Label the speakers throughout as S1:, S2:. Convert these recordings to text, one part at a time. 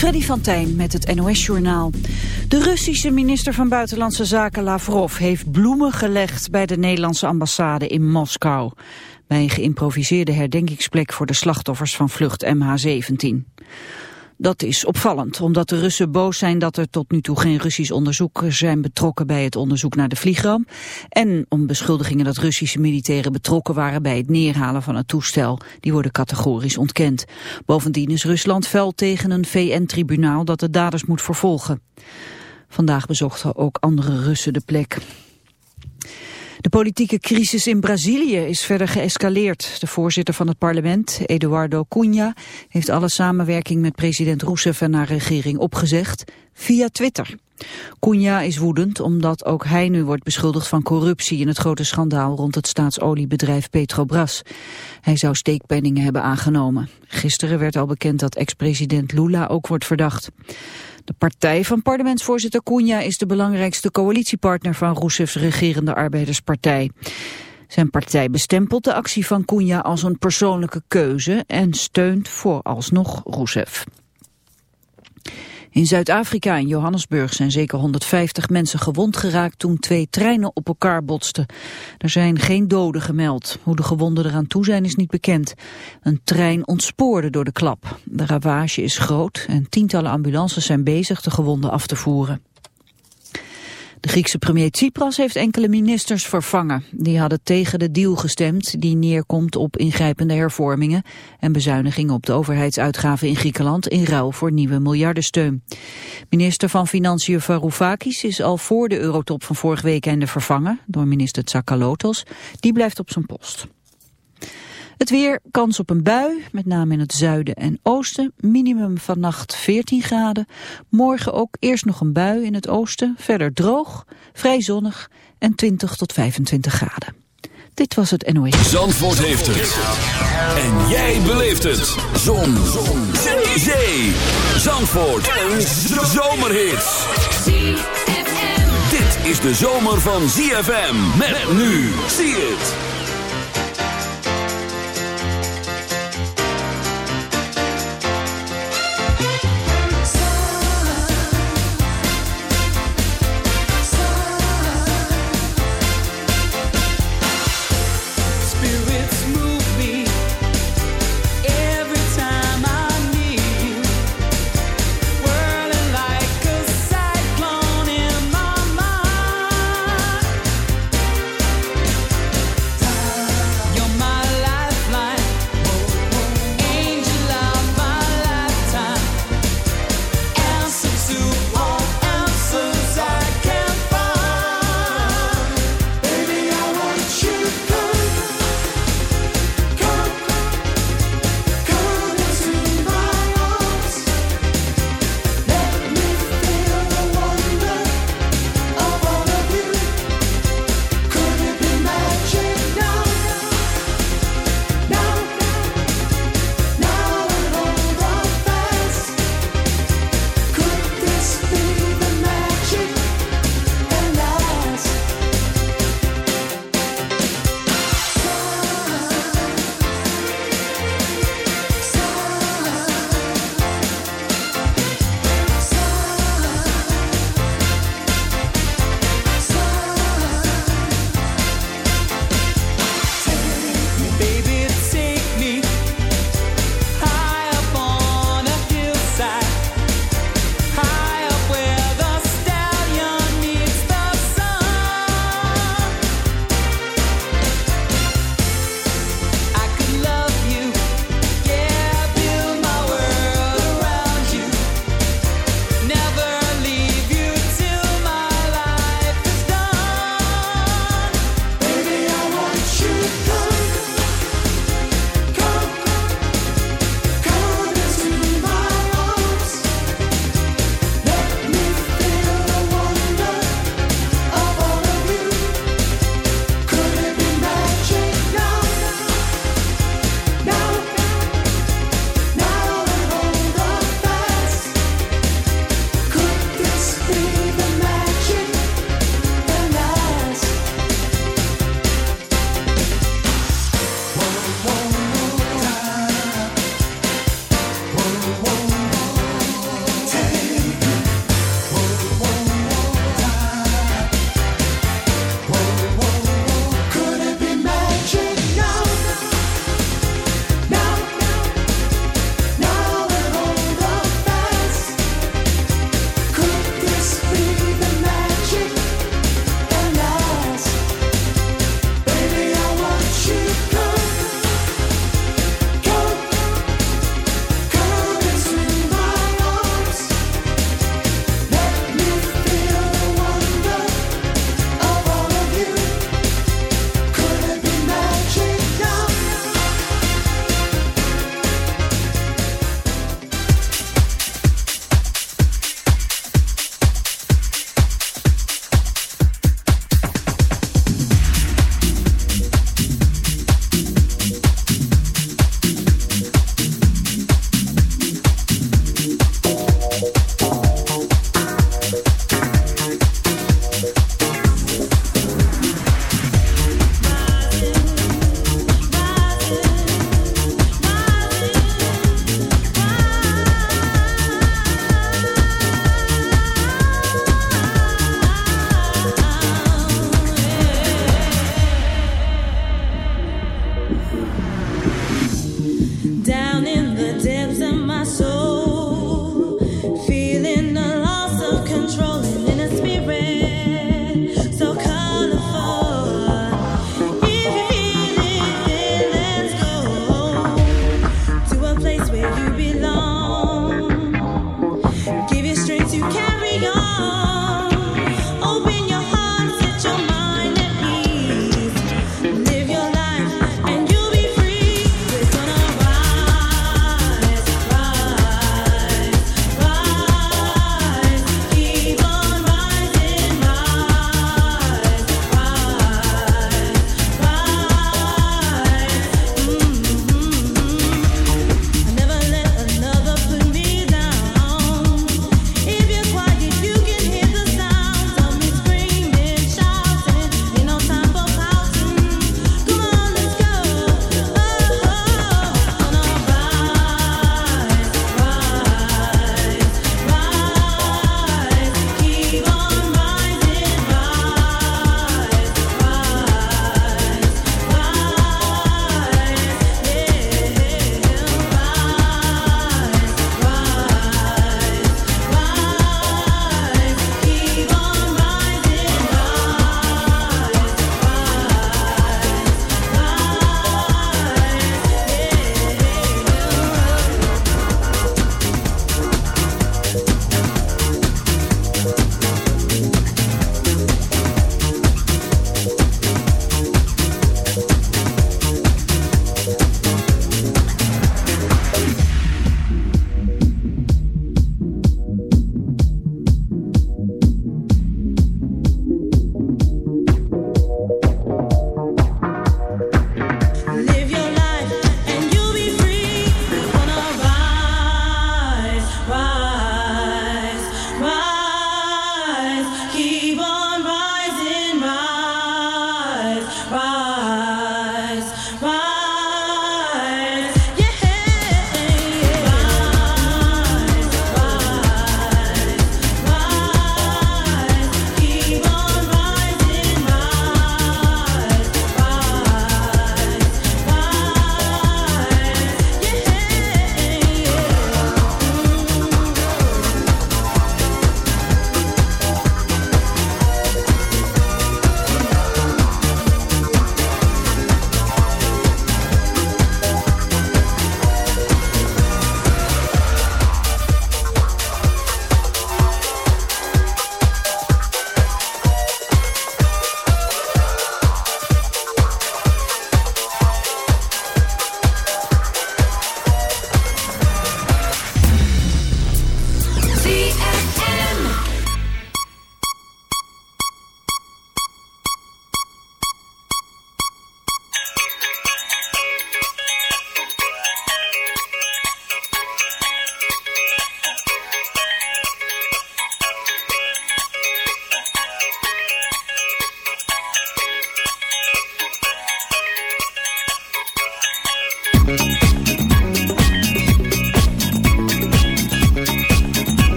S1: Freddy van Tijn met het NOS-journaal. De Russische minister van Buitenlandse Zaken Lavrov heeft bloemen gelegd bij de Nederlandse ambassade in Moskou. Bij een geïmproviseerde herdenkingsplek voor de slachtoffers van vlucht MH17. Dat is opvallend, omdat de Russen boos zijn dat er tot nu toe geen Russisch onderzoekers zijn betrokken bij het onderzoek naar de vliegramp. En om beschuldigingen dat Russische militairen betrokken waren bij het neerhalen van het toestel. Die worden categorisch ontkend. Bovendien is Rusland fel tegen een VN-tribunaal dat de daders moet vervolgen. Vandaag bezochten ook andere Russen de plek. De politieke crisis in Brazilië is verder geëscaleerd. De voorzitter van het parlement, Eduardo Cunha, heeft alle samenwerking met president Rousseff en haar regering opgezegd via Twitter. Cunha is woedend omdat ook hij nu wordt beschuldigd van corruptie in het grote schandaal rond het staatsoliebedrijf Petrobras. Hij zou steekpenningen hebben aangenomen. Gisteren werd al bekend dat ex-president Lula ook wordt verdacht. De partij van parlementsvoorzitter Cunha is de belangrijkste coalitiepartner van Rousseffs regerende arbeiderspartij. Zijn partij bestempelt de actie van Cunha als een persoonlijke keuze en steunt vooralsnog Rousseff. In Zuid-Afrika en Johannesburg zijn zeker 150 mensen gewond geraakt toen twee treinen op elkaar botsten. Er zijn geen doden gemeld. Hoe de gewonden eraan toe zijn is niet bekend. Een trein ontspoorde door de klap. De ravage is groot en tientallen ambulances zijn bezig de gewonden af te voeren. De Griekse premier Tsipras heeft enkele ministers vervangen. Die hadden tegen de deal gestemd die neerkomt op ingrijpende hervormingen en bezuinigingen op de overheidsuitgaven in Griekenland in ruil voor nieuwe miljardensteun. Minister van Financiën Varoufakis is al voor de eurotop van vorige week einde vervangen door minister Tsakalotos. Die blijft op zijn post. Het weer, kans op een bui, met name in het zuiden en oosten. Minimum vannacht 14 graden. Morgen ook eerst nog een bui in het oosten. Verder droog, vrij zonnig en 20 tot 25 graden. Dit was het NOS.
S2: Zandvoort heeft het. En jij beleeft het. Zon. Zon. Zee. Zandvoort. Een zomerhit. Dit is de zomer van ZFM. Met nu. Zie het.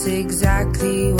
S3: that's exactly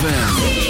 S2: ZFM.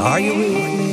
S4: Are you with me?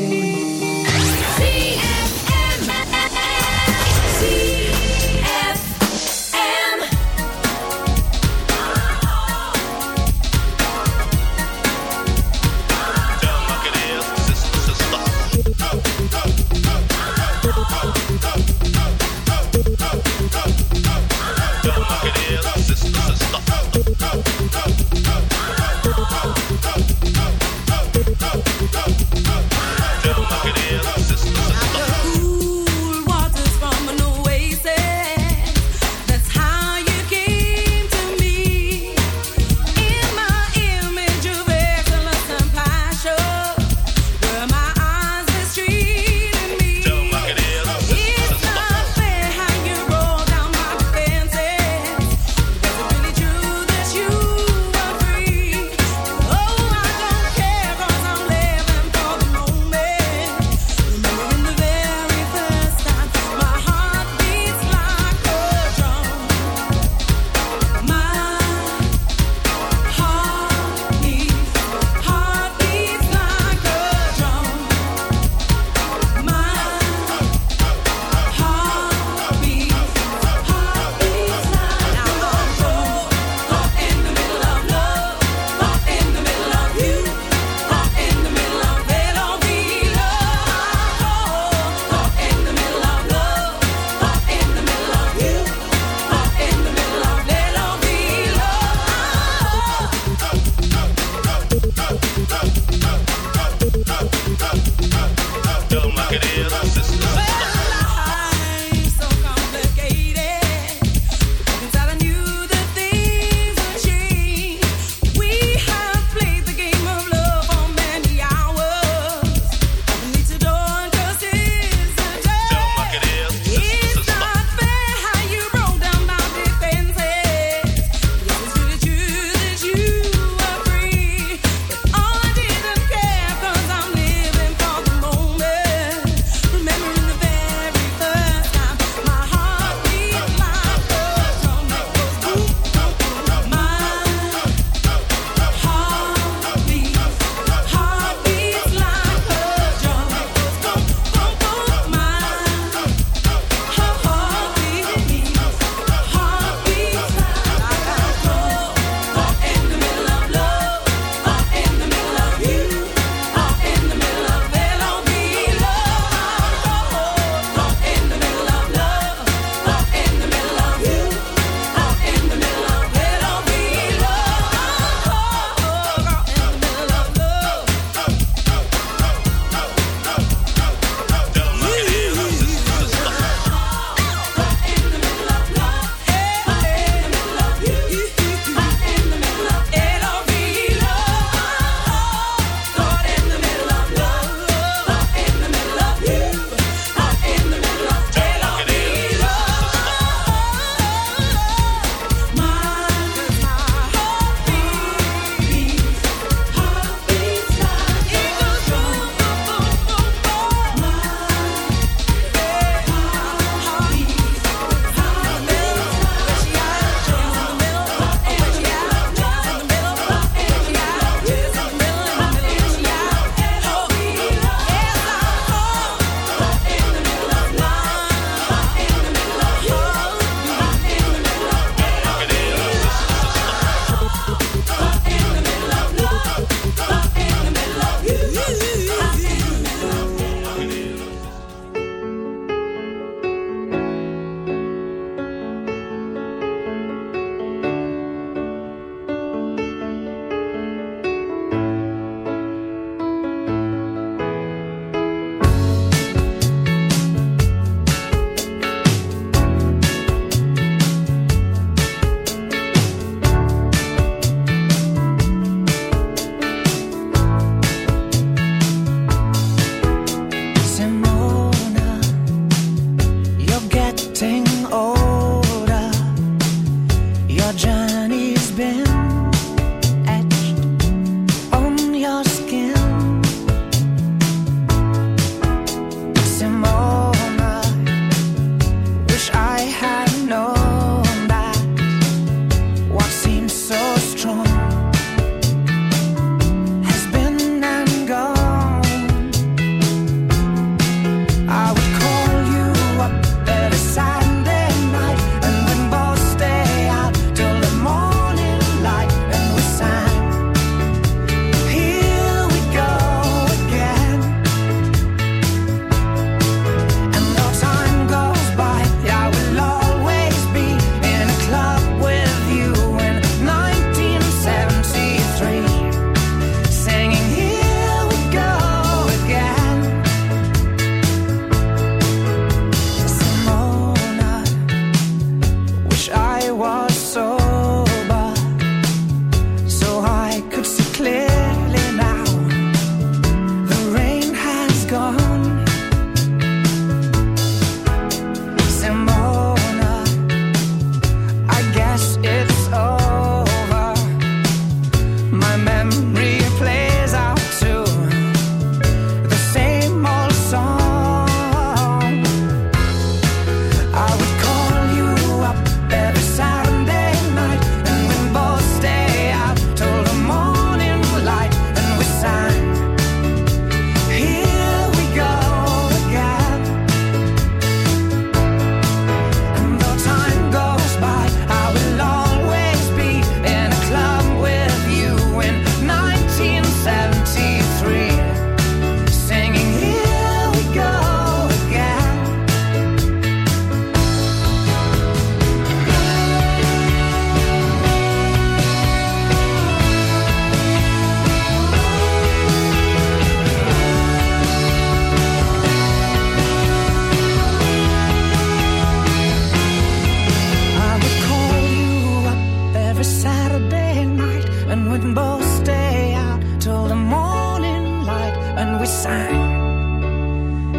S5: and we sang.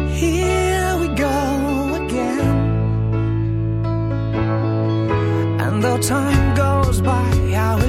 S5: Here we go again. And though time goes by, I